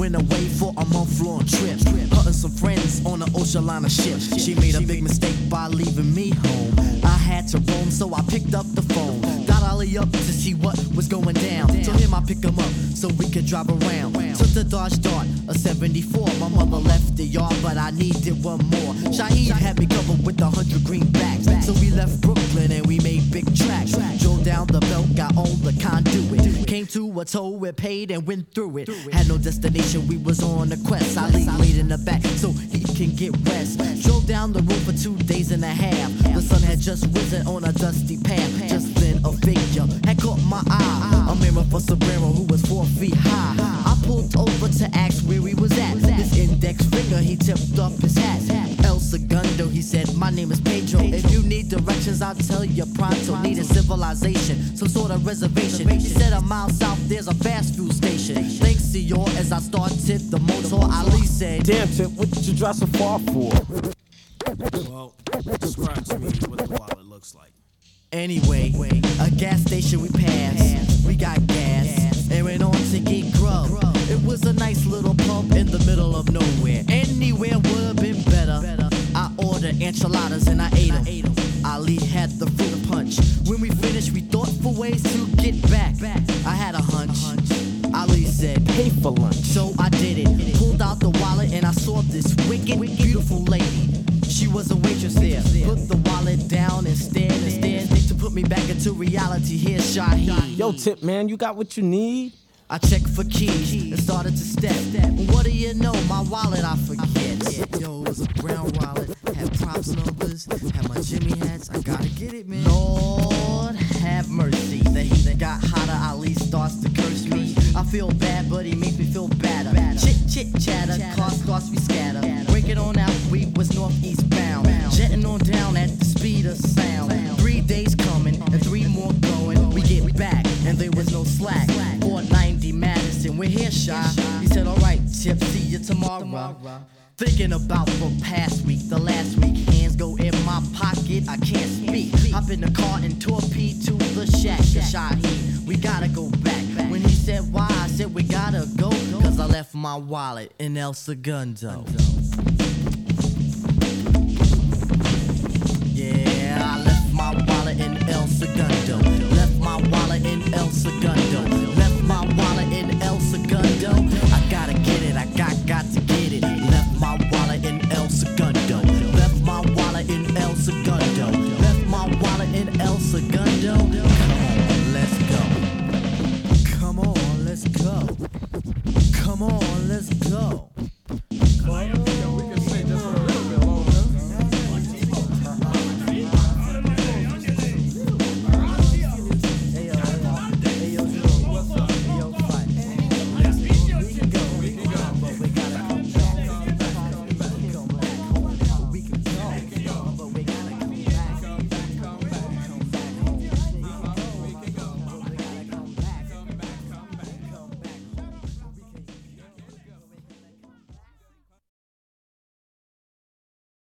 went away for a month long trip. Her and some friends on an ocean liner ship. She made a big mistake by leaving me home. I had to roam, so I picked up the phone. Dialed Ali up to see what was going down. So him I pick him up so we could drive around. Took the Dodge Dart, a 74. My mother left the yard, but I needed one more. Shaheed had me covered with a hundred greenbacks. So we left Brooklyn and we made big tracks. Conduit. Came to a toll, we paid and went through it. Had no destination, we was on a quest. Ali laid in the back so he can get rest. Drove down the road for two days and a half. The sun had just risen on a dusty path. Just then a figure had caught my eye. A mirror for Sombrero who was four feet high. I pulled over to ask where he was at. His index finger, he tipped up his hat. El Segundo, he said, My name is Pedro. You I'll tell you pronto. Need a civilization, some sort of reservation. He said, A mile south, there's a fast food station. Thanks, senor, as I started the motor. Ali said, Damn, Tip, what did you drive so far for? Well, describe to me what the wallet looks like. Anyway, a gas station we passed. We got gas and went on to get grub. It was a nice little pub in the middle of nowhere. Anywhere would have been better. I ordered enchiladas and I ate them. Ali had the fruit punch. When we finished, we thought for ways to get back. I had a hunch. Ali said, Pay for lunch. so I did it. Pulled out the wallet and I saw this wicked, beautiful lady. She was a waitress there. Put the wallet down and stared and stared. To put me back into reality, here's Shaheed. Yo, Tip, man, you got what you need? I checked for keys and started to step. What do you know? My wallet I forget. Yo, it was a brown wallet, had props numbers, had my Jimmy hats. I gotta get it, man. Lord have mercy. The heat got hotter. Ali starts to curse me. I feel bad, but he makes me feel better. Chit chit chatter, car starts we scatter. Break it on out, we was northeast bound. Jetting on down at the speed of sound. Three days coming and three more going. We get back and there was no slack. 490 Madison, we're here, shy. He said, alright, Tip, see you tomorrow. Thinking about the past week, the last week, hands go in my pocket, I can't speak. Hop in the car and torpedo to the shack. The Shaheed, we gotta go back. When he said why, I said we gotta go, cause I left my wallet in El Segundo.